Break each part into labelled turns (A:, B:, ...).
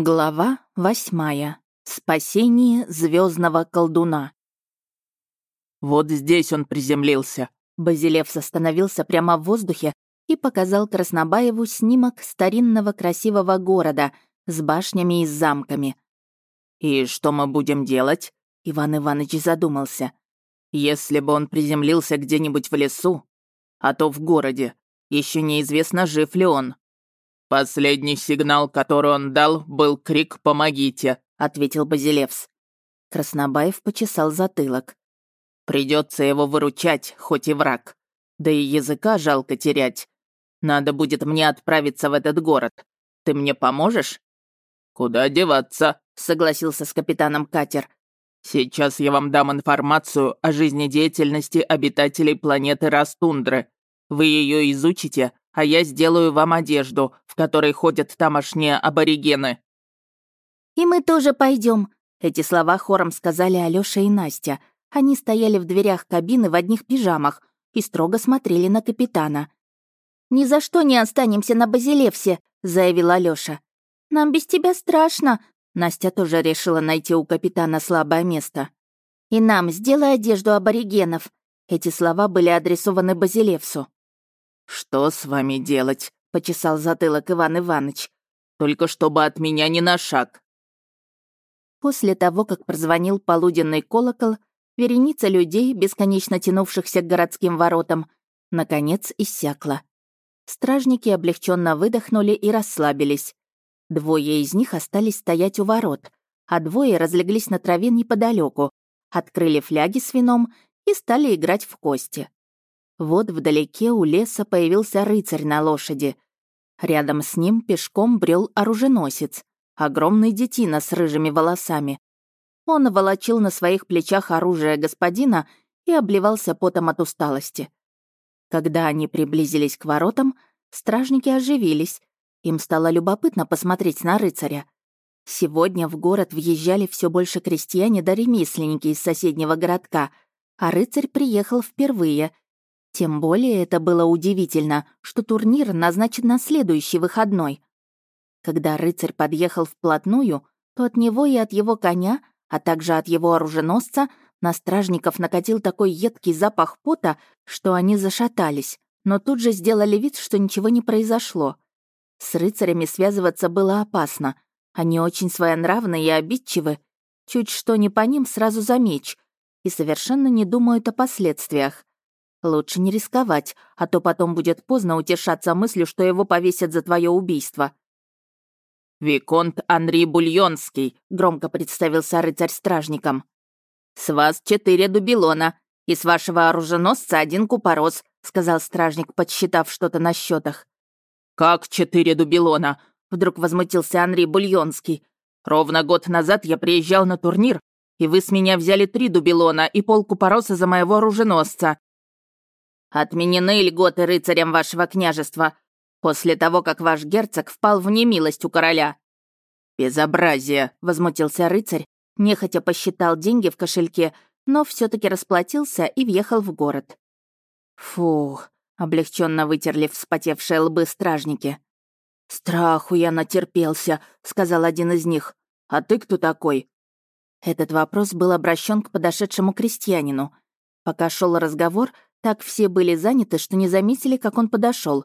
A: Глава восьмая. Спасение звездного колдуна.
B: «Вот здесь он приземлился».
A: Базилевс остановился прямо в воздухе и показал Краснобаеву снимок старинного красивого города с башнями и замками.
B: «И что мы будем делать?»
A: Иван Иванович задумался.
B: «Если бы он приземлился где-нибудь в лесу, а то в городе, еще неизвестно, жив ли он. «Последний сигнал, который он дал, был крик «Помогите!»» — ответил Базилевс.
A: Краснобаев почесал затылок.
B: Придется его выручать, хоть и враг. Да и языка жалко терять. Надо будет мне отправиться в этот город. Ты мне поможешь?» «Куда деваться?» — согласился с капитаном катер. «Сейчас я вам дам информацию о жизнедеятельности обитателей планеты Растундры. Вы ее изучите, а я сделаю вам одежду, в которой ходят тамошние аборигены».
A: «И мы тоже пойдем. Эти слова хором сказали Алёша и Настя. Они стояли в дверях кабины в одних пижамах и строго смотрели на капитана. «Ни за что не останемся на Базилевсе», — заявил Алёша. «Нам без тебя страшно», — Настя тоже решила найти у капитана слабое место. «И нам сделай одежду аборигенов». Эти слова были адресованы Базилевсу.
B: «Что с вами делать?» — почесал затылок Иван Иванович. «Только чтобы от меня не на шаг».
A: После того, как прозвонил полуденный колокол, вереница людей, бесконечно тянувшихся к городским воротам, наконец иссякла. Стражники облегченно выдохнули и расслабились. Двое из них остались стоять у ворот, а двое разлеглись на траве неподалеку, открыли фляги с вином и стали играть в кости. Вот вдалеке у леса появился рыцарь на лошади. Рядом с ним пешком брел оруженосец, огромный детина с рыжими волосами. Он волочил на своих плечах оружие господина и обливался потом от усталости. Когда они приблизились к воротам, стражники оживились. Им стало любопытно посмотреть на рыцаря. Сегодня в город въезжали все больше крестьяне да ремесленники из соседнего городка, а рыцарь приехал впервые — тем более это было удивительно, что турнир назначен на следующий выходной. Когда рыцарь подъехал вплотную, то от него и от его коня, а также от его оруженосца, на стражников накатил такой едкий запах пота, что они зашатались, но тут же сделали вид, что ничего не произошло. С рыцарями связываться было опасно. Они очень своенравны и обидчивы. Чуть что не по ним сразу за меч. И совершенно не думают о последствиях. Лучше не рисковать, а то потом будет поздно утешаться мыслью, что его повесят за твое убийство.
B: «Виконт Анри Бульонский», — громко представился рыцарь стражником.
A: «С вас четыре дубилона, и с вашего оруженосца один купорос», — сказал стражник, подсчитав что-то на счетах.
B: «Как четыре дубилона?» — вдруг возмутился Анри Бульонский. «Ровно год назад я приезжал на турнир, и вы с меня взяли три дубилона и пол купороса за моего оруженосца.
A: Отменены льготы рыцарям вашего княжества после того, как ваш герцог впал в немилость у короля».
B: «Безобразие!» — возмутился рыцарь, нехотя посчитал деньги в кошельке, но все таки расплатился и въехал в город.
A: «Фух!» — облегченно вытерли вспотевшие лбы стражники.
B: «Страху я натерпелся», — сказал один из них. «А ты кто такой?»
A: Этот вопрос был обращен к подошедшему крестьянину. Пока шел разговор, так все были заняты, что не заметили, как он подошел.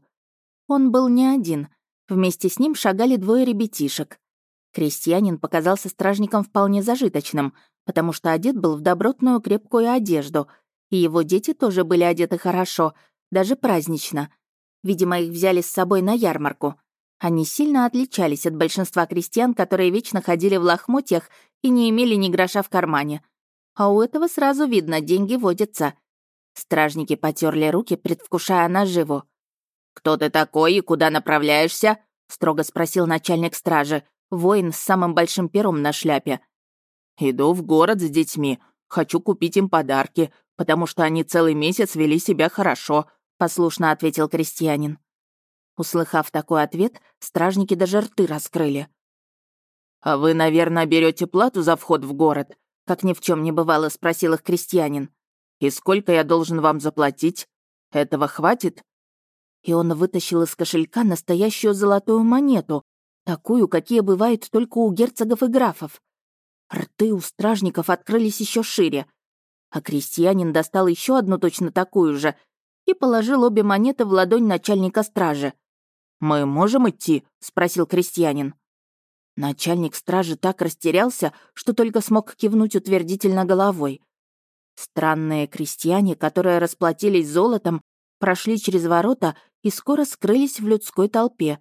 A: Он был не один. Вместе с ним шагали двое ребятишек. Крестьянин показался стражником вполне зажиточным, потому что одет был в добротную крепкую одежду, и его дети тоже были одеты хорошо, даже празднично. Видимо, их взяли с собой на ярмарку. Они сильно отличались от большинства крестьян, которые вечно ходили в лохмотьях и не имели ни гроша в кармане. А у этого сразу видно, деньги водятся. Стражники потерли руки, предвкушая наживу.
B: «Кто ты такой и куда направляешься?» — строго спросил начальник стражи, воин с самым большим пером на шляпе. «Иду в город с детьми. Хочу купить им подарки, потому что они целый месяц вели себя хорошо», — послушно ответил крестьянин.
A: Услыхав такой ответ, стражники даже рты раскрыли.
B: «А вы, наверное, берете плату за вход в город?» Как ни в чем не бывало, спросил их крестьянин. «И сколько я должен вам заплатить? Этого хватит?»
A: И он вытащил из кошелька настоящую золотую монету, Такую, какие бывают только у герцогов и графов. Рты у стражников открылись еще шире. А крестьянин достал еще одну точно такую же и положил обе монеты в ладонь начальника стражи.
B: «Мы можем идти?» — спросил крестьянин.
A: Начальник стражи так растерялся, что только смог кивнуть утвердительно головой. Странные крестьяне, которые расплатились золотом, прошли через ворота и скоро скрылись в людской толпе.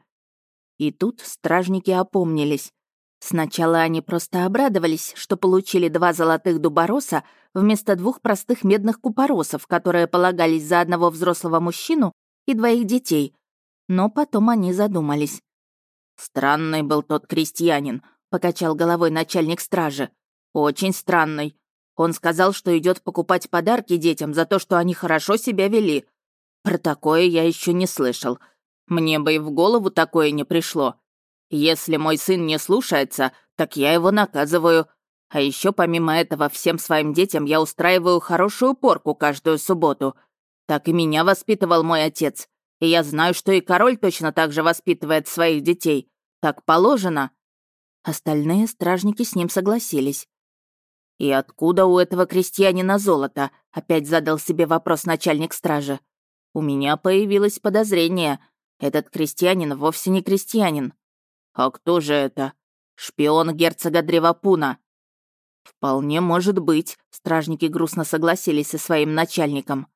A: И тут стражники опомнились. Сначала они просто обрадовались, что получили два золотых дубороса вместо двух простых медных купоросов, которые полагались за одного взрослого мужчину и двоих детей. Но потом они задумались.
B: «Странный был тот крестьянин», — покачал головой начальник стражи. «Очень странный. Он сказал, что идет покупать подарки детям за то, что они хорошо себя вели. Про такое я еще не слышал. Мне бы и в голову такое не пришло. Если мой сын не слушается, так я его наказываю. А еще помимо этого всем своим детям я устраиваю хорошую порку каждую субботу. Так и меня воспитывал мой отец. И я знаю, что и король точно так же воспитывает своих детей. Так положено».
A: Остальные стражники с ним согласились.
B: «И откуда у этого крестьянина золото?» — опять задал себе вопрос начальник стражи. «У меня появилось подозрение. Этот крестьянин вовсе не крестьянин. А кто же это? Шпион герцога Древопуна». «Вполне может быть», — стражники грустно согласились со своим начальником.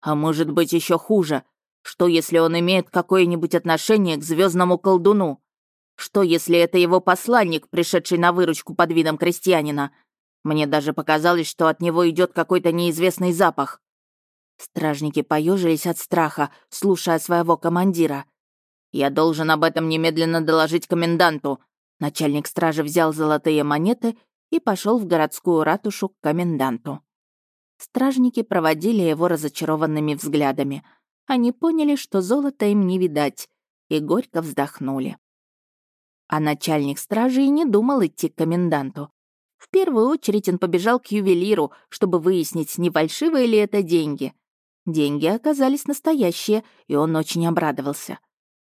B: «А может быть еще хуже. Что, если он имеет какое-нибудь отношение к звездному колдуну? Что, если это его посланник, пришедший на выручку под видом крестьянина? Мне даже показалось, что от него идет какой-то неизвестный запах. Стражники поежились от страха, слушая своего командира. «Я должен об этом немедленно доложить коменданту». Начальник стражи взял золотые монеты и пошел в городскую ратушу к коменданту. Стражники проводили его разочарованными взглядами. Они поняли, что золота им не видать, и горько вздохнули. А начальник стражи и не думал идти к коменданту. В первую очередь он побежал к ювелиру, чтобы выяснить, не фальшивые ли это деньги. Деньги оказались настоящие, и он очень обрадовался.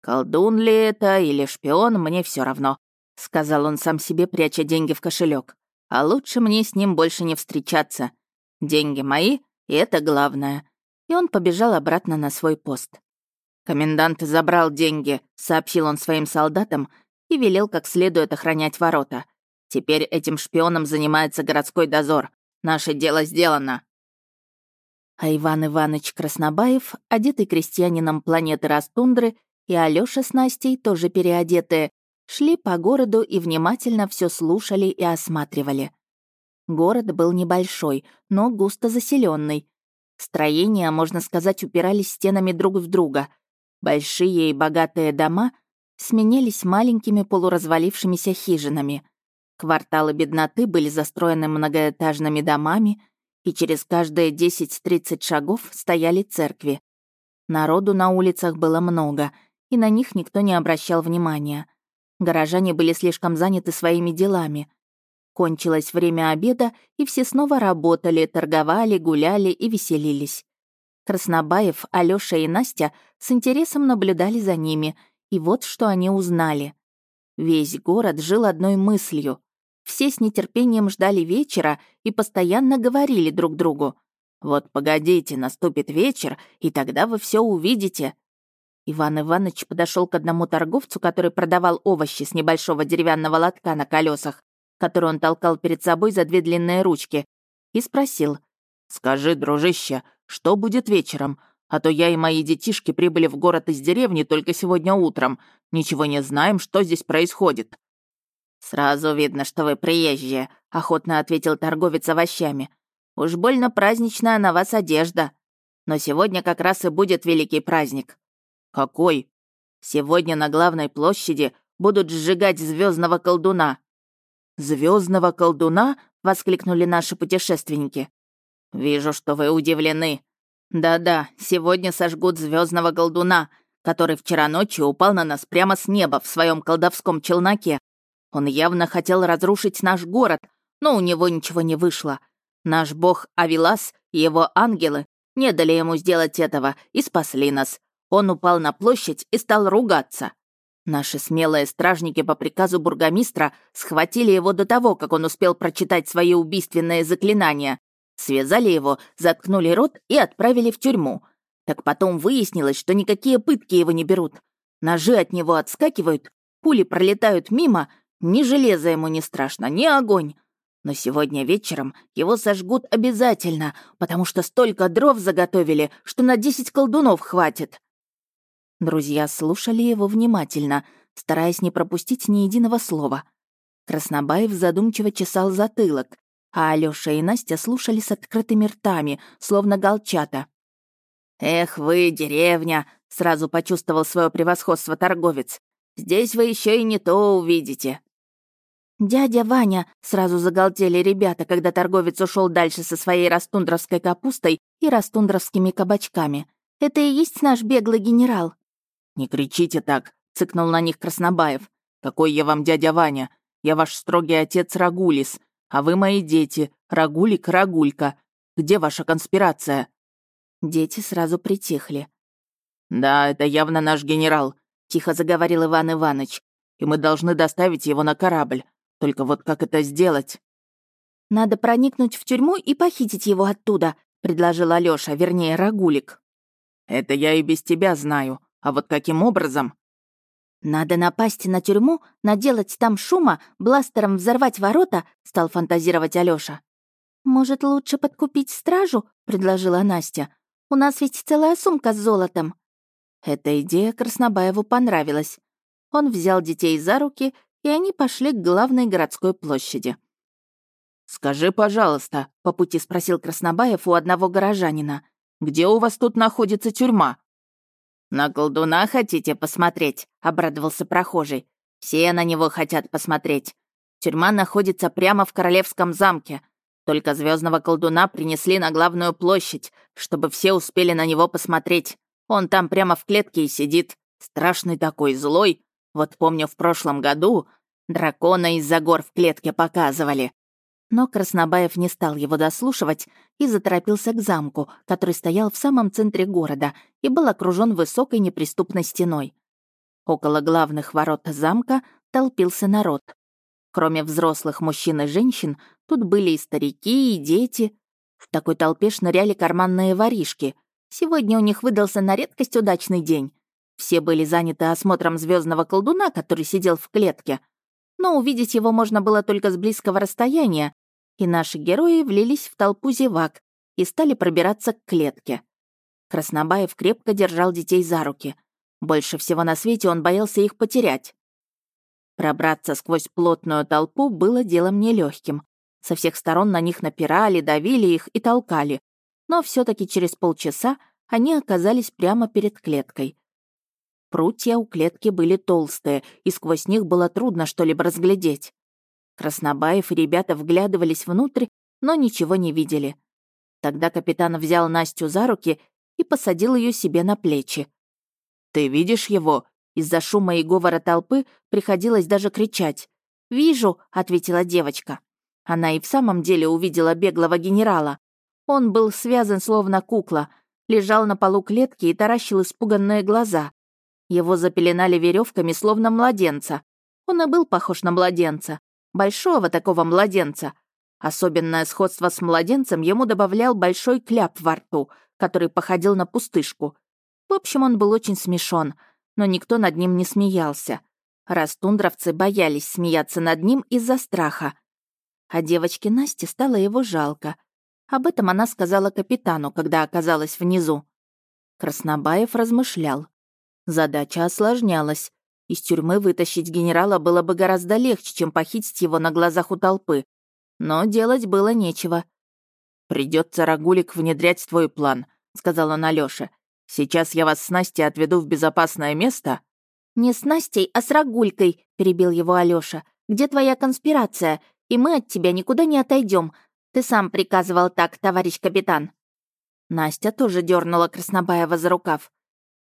B: «Колдун ли это или шпион, мне все равно», — сказал он сам себе, пряча деньги в кошелек. «А лучше мне с ним больше не встречаться. Деньги мои, и это главное». И он побежал обратно на свой пост. «Комендант забрал деньги», — сообщил он своим солдатам, и велел как следует охранять ворота. Теперь этим шпионом занимается городской дозор. Наше дело сделано. А Иван Иванович Краснобаев, одетый крестьянином планеты Растундры, и Алёша с Настей, тоже переодетые, шли по городу и внимательно все слушали и осматривали. Город был небольшой, но густо заселенный. Строения, можно сказать, упирались стенами друг в друга. Большие и богатые дома — сменились маленькими полуразвалившимися хижинами. Кварталы бедноты были застроены многоэтажными домами, и через каждые 10-30 шагов стояли церкви. Народу на улицах было много, и на них никто не обращал внимания. Горожане были слишком заняты своими делами. Кончилось время обеда, и все снова работали, торговали, гуляли и веселились. Краснобаев, Алёша и Настя с интересом наблюдали за ними — и вот что они узнали. Весь город жил одной мыслью. Все с нетерпением ждали вечера и постоянно говорили друг другу. «Вот погодите, наступит вечер, и тогда вы все увидите». Иван Иванович подошел к одному торговцу, который продавал овощи с небольшого деревянного лотка на колесах, который он толкал перед собой за две длинные ручки, и спросил. «Скажи, дружище, что будет вечером? А то я и мои детишки прибыли в город из деревни только сегодня утром. Ничего не знаем, что здесь происходит». «Сразу видно, что вы приезжие», — охотно ответил торговец овощами. «Уж больно праздничная на вас одежда. Но сегодня как раз и будет великий праздник». «Какой?» «Сегодня на главной площади будут сжигать звездного колдуна». Звездного колдуна?» — воскликнули наши путешественники. «Вижу, что вы удивлены. Да-да, сегодня сожгут звездного колдуна, который вчера ночью упал на нас прямо с неба в своем колдовском челноке. Он явно хотел разрушить наш город, но у него ничего не вышло. Наш бог Авилас и его ангелы не дали ему сделать этого и спасли нас. Он упал на площадь и стал ругаться.
A: Наши смелые стражники по приказу бургомистра схватили его до того, как он успел прочитать свои убийственные заклинания. Связали его, заткнули рот и отправили в тюрьму. Так потом выяснилось, что никакие пытки его не берут. Ножи от него отскакивают, пули пролетают мимо, ни железо ему не страшно, ни огонь. Но сегодня вечером его сожгут обязательно, потому что столько дров заготовили, что на десять колдунов хватит. Друзья слушали его внимательно, стараясь не пропустить ни единого слова. Краснобаев задумчиво чесал затылок, а Алёша и Настя слушали с открытыми ртами, словно голчата. «Эх вы, деревня!» — сразу почувствовал свое превосходство торговец. «Здесь вы еще и не то увидите». «Дядя Ваня!» — сразу загалдели ребята, когда торговец ушел дальше со своей растундровской капустой и растундровскими кабачками. «Это и есть наш беглый генерал».
B: «Не кричите так», — цыкнул на них Краснобаев. «Какой я вам дядя Ваня? Я ваш строгий отец Рагулис, а вы мои дети, Рагулик, Рагулька. Где ваша конспирация?»
A: Дети сразу притихли.
B: «Да, это явно наш генерал», — тихо заговорил Иван Иванович. «И мы должны доставить его на корабль. Только вот как это сделать?»
A: «Надо проникнуть в тюрьму и похитить его оттуда», — предложил Алёша, вернее, Рагулик.
B: «Это я и без тебя знаю. А вот каким образом?
A: «Надо напасть на тюрьму, наделать там шума, бластером взорвать ворота», — стал фантазировать Алёша. «Может, лучше подкупить стражу?» — предложила Настя. «У нас ведь целая сумка с золотом». Эта идея Краснобаеву понравилась. Он взял детей за руки, и они пошли к главной городской площади.
B: «Скажи, пожалуйста», — по пути спросил Краснобаев у одного горожанина, «где у вас тут находится тюрьма?»
A: «На колдуна хотите посмотреть?» — обрадовался прохожий. «Все на него хотят посмотреть. Тюрьма находится прямо в королевском замке. Только звездного колдуна принесли на главную площадь, чтобы все успели на него посмотреть. Он там прямо в клетке и сидит. Страшный такой, злой. Вот помню, в прошлом году дракона из-за гор в клетке показывали. Но Краснобаев не стал его дослушивать и заторопился к замку, который стоял в самом центре города и был окружен высокой неприступной стеной. Около главных ворот замка толпился народ. Кроме взрослых мужчин и женщин, тут были и старики, и дети. В такой толпе шныряли карманные воришки. Сегодня у них выдался на редкость удачный день. Все были заняты осмотром звездного колдуна, который сидел в клетке. Но увидеть его можно было только с близкого расстояния, и наши герои влились в толпу зевак и стали пробираться к клетке. Краснобаев крепко держал детей за руки. Больше всего на свете он боялся их потерять. Пробраться сквозь плотную толпу было делом нелегким. Со всех сторон на них напирали, давили их и толкали. Но все таки через полчаса они оказались прямо перед клеткой. Прутья у клетки были толстые, и сквозь них было трудно что-либо разглядеть. Краснобаев и ребята вглядывались внутрь, но ничего не видели. Тогда капитан взял Настю за руки и посадил ее себе на плечи.
B: «Ты видишь его?» Из-за шума и говора толпы приходилось даже кричать.
A: «Вижу», — ответила девочка. Она и в самом деле увидела беглого генерала. Он был связан словно кукла, лежал на полу клетки и таращил испуганные глаза. Его запеленали веревками, словно младенца. Он и был похож на младенца, Большого такого младенца. Особенное сходство с младенцем ему добавлял большой кляп во рту, который походил на пустышку. В общем, он был очень смешон, но никто над ним не смеялся. Растундровцы боялись смеяться над ним из-за страха. А девочке Насте стало его жалко. Об этом она сказала капитану, когда оказалась внизу. Краснобаев размышлял. Задача осложнялась. Из тюрьмы вытащить генерала было бы гораздо легче, чем похитить его на глазах у толпы. Но делать было нечего.
B: Придется Рагулик внедрять твой план», — сказал он Алёше. «Сейчас я вас с Настей отведу в безопасное место».
A: «Не с Настей, а с Рагулькой», — перебил его Алёша. «Где твоя конспирация? И мы от тебя никуда не отойдем. Ты сам приказывал так, товарищ капитан». Настя тоже дернула Краснобаева за рукав.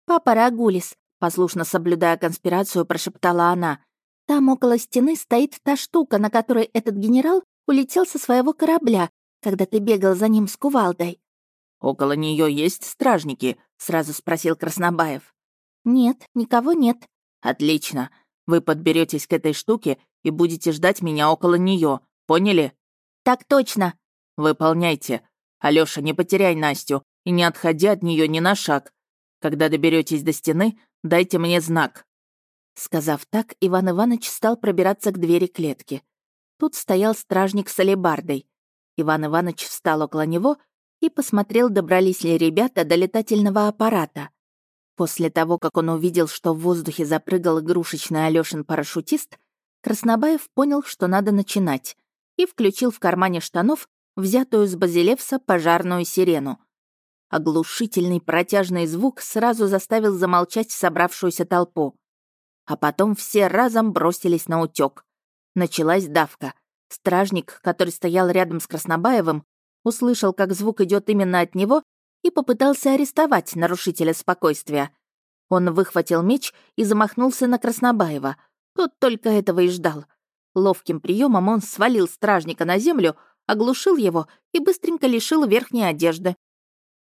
A: «Папа Рагулис, Послушно соблюдая конспирацию, прошептала она. «Там около стены стоит та штука, на которой этот генерал улетел со своего корабля, когда ты бегал за ним с кувалдой».
B: «Около нее есть стражники?» — сразу спросил Краснобаев.
A: «Нет, никого нет», —
B: «Отлично. Вы подберетесь к этой штуке и будете ждать меня около нее. Поняли?»
A: «Так точно».
B: «Выполняйте. Алёша, не потеряй Настю и не отходи от нее ни на шаг. Когда доберетесь до стены, дайте мне знак».
A: Сказав так, Иван Иванович стал пробираться к двери клетки. Тут стоял стражник с алебардой. Иван Иванович встал около него и посмотрел, добрались ли ребята до летательного аппарата. После того, как он увидел, что в воздухе запрыгал игрушечный Алёшин парашютист, Краснобаев понял, что надо начинать, и включил в кармане штанов взятую с Базилевса пожарную сирену. Оглушительный протяжный звук сразу заставил замолчать собравшуюся толпу. А потом все разом бросились на утёк. Началась давка. Стражник, который стоял рядом с Краснобаевым, услышал, как звук идет именно от него, и попытался арестовать нарушителя спокойствия. Он выхватил меч и замахнулся на Краснобаева. Тот только этого и ждал. Ловким приемом он свалил стражника на землю, оглушил его и быстренько лишил верхней одежды.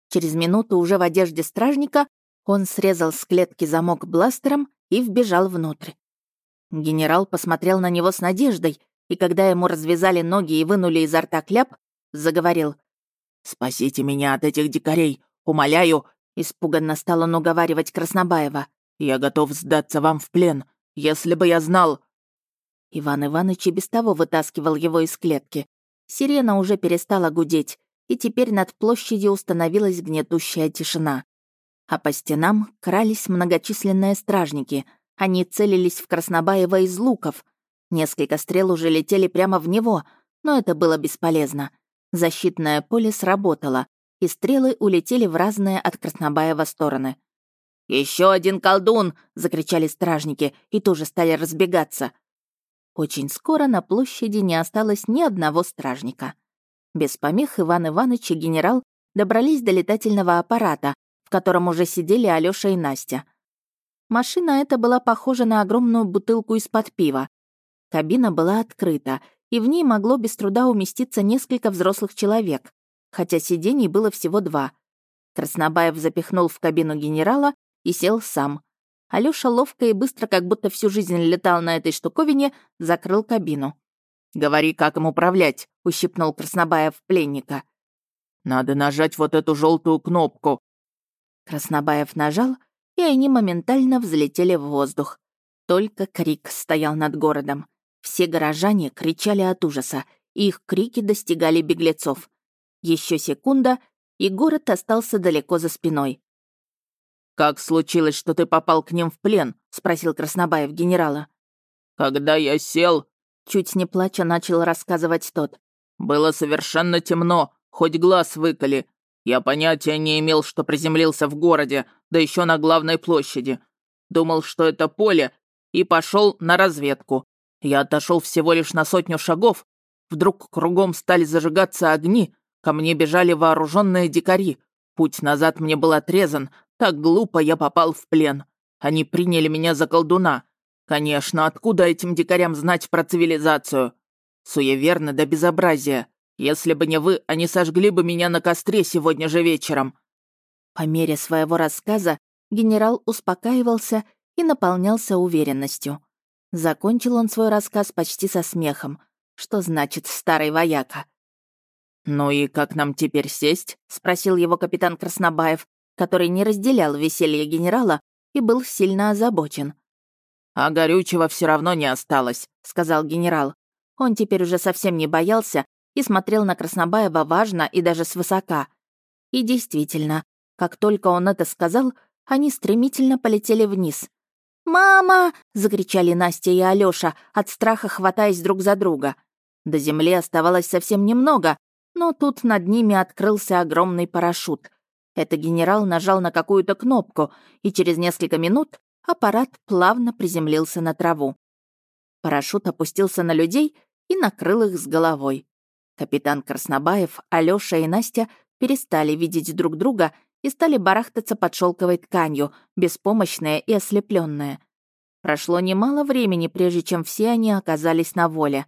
A: Через минуту уже в одежде стражника он срезал с клетки замок бластером и вбежал внутрь. Генерал посмотрел на него с надеждой, и когда ему развязали ноги и вынули изо рта кляп, заговорил.
B: «Спасите меня от этих дикарей, умоляю!»
A: Испуганно стал он уговаривать Краснобаева.
B: «Я готов сдаться вам в плен, если бы я знал...»
A: Иван Иванович и без того вытаскивал его из клетки. Сирена уже перестала гудеть, и теперь над площадью установилась гнетущая тишина. А по стенам крались многочисленные стражники. Они целились в Краснобаева из луков. Несколько стрел уже летели прямо в него, но это было бесполезно. Защитное поле сработало, и стрелы улетели в разные от Краснобаева стороны. Еще один колдун!» — закричали стражники и тоже стали разбегаться. Очень скоро на площади не осталось ни одного стражника. Без помех Иван Иванович и генерал добрались до летательного аппарата, в котором уже сидели Алёша и Настя. Машина эта была похожа на огромную бутылку из-под пива. Кабина была открыта, и в ней могло без труда уместиться несколько взрослых человек, хотя сидений было всего два. Краснобаев запихнул в кабину генерала и сел сам. Алёша ловко и быстро, как будто всю жизнь летал на этой штуковине, закрыл кабину.
B: «Говори, как им управлять», — ущипнул Краснобаев пленника. «Надо нажать вот эту желтую кнопку».
A: Краснобаев нажал, и они моментально взлетели в воздух. Только крик стоял над городом. Все горожане кричали от ужаса, и их крики достигали беглецов. Еще секунда, и город остался далеко за спиной.
B: «Как случилось, что ты попал к ним в плен?» — спросил Краснобаев генерала. «Когда я сел...» — чуть не плача начал рассказывать тот. «Было совершенно темно, хоть глаз выколи. Я понятия не имел, что приземлился в городе, да еще на главной площади. Думал, что это поле, и пошел на разведку. Я отошел всего лишь на сотню шагов. Вдруг кругом стали зажигаться огни. Ко мне бежали вооруженные дикари. Путь назад мне был отрезан. Так глупо я попал в плен. Они приняли меня за колдуна. Конечно, откуда этим дикарям знать про цивилизацию? Суеверно до безобразия. Если бы не вы, они сожгли бы меня на костре сегодня же вечером».
A: По мере своего рассказа генерал успокаивался и наполнялся уверенностью. Закончил он свой рассказ почти со смехом. Что значит «старый вояка»?
B: «Ну и как нам теперь сесть?» — спросил его капитан Краснобаев, который не разделял веселье генерала и был сильно озабочен. «А горючего все равно не осталось», — сказал генерал.
A: Он теперь уже совсем не боялся и смотрел на Краснобаева важно и даже свысока. И действительно, как только он это сказал, они стремительно полетели вниз. «Мама!» — закричали Настя и Алёша, от страха хватаясь друг за друга. До земли оставалось совсем немного, но тут над ними открылся огромный парашют. Это генерал нажал на какую-то кнопку, и через несколько минут аппарат плавно приземлился на траву. Парашют опустился на людей и накрыл их с головой. Капитан Краснобаев, Алёша и Настя перестали видеть друг друга и стали барахтаться под шелковой тканью, беспомощные и ослепленные. Прошло немало времени, прежде чем все они оказались на воле.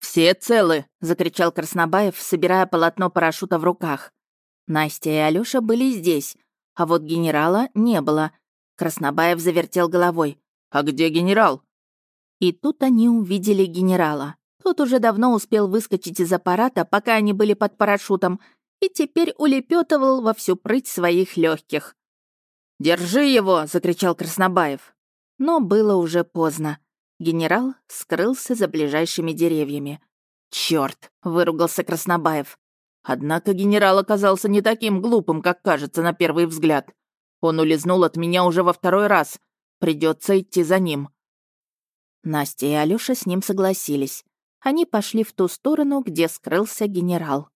B: «Все целы!»
A: — закричал Краснобаев, собирая полотно парашюта в руках. Настя и Алёша были здесь, а вот генерала не было. Краснобаев завертел головой.
B: А где генерал?»
A: И тут они увидели генерала. Тот уже давно успел выскочить из аппарата, пока они были под парашютом, и теперь улепетывал во всю прыть своих легких.
B: «Держи его!» — закричал Краснобаев.
A: Но было уже поздно. Генерал скрылся за ближайшими деревьями.
B: Черт! выругался Краснобаев. Однако генерал оказался не таким глупым, как кажется на первый взгляд. Он улизнул от меня уже во второй раз. Придется идти за ним.
A: Настя и Алёша с ним согласились. Они пошли в ту сторону, где скрылся генерал.